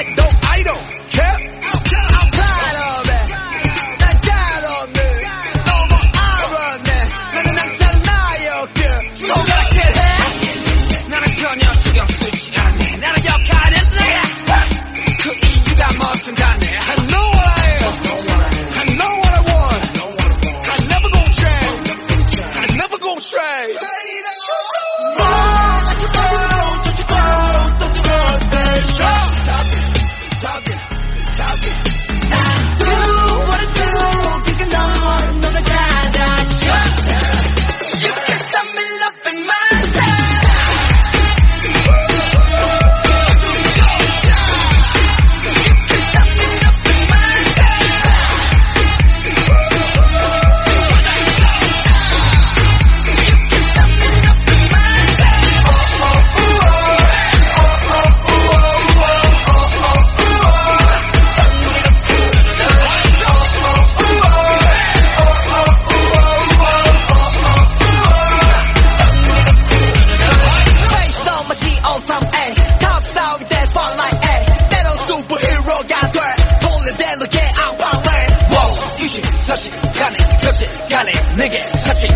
다른 뭐라 해도 I don't care. I'm proud of it. 난잘 없네. 너무 알았네. 나는 항상 나였길. 동그랗게 해. 나는 전혀 신경 쓰지 않네. 나는 역할은 내가. 그 이유가 뭐든 간에. I know what I am. I know what I want. I never gon' change. I never gon' stray. 사실 간에 적실 간에 내게 사실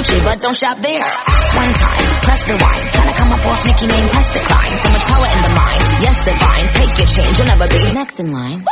Gucci, but don't shop there. One time, press rewind. Tryna come up off Nicki name, press decline. So much power in the mind. Yes, divine. Take your change, you'll never be next in line.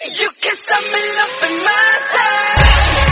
You can stop me up in my side.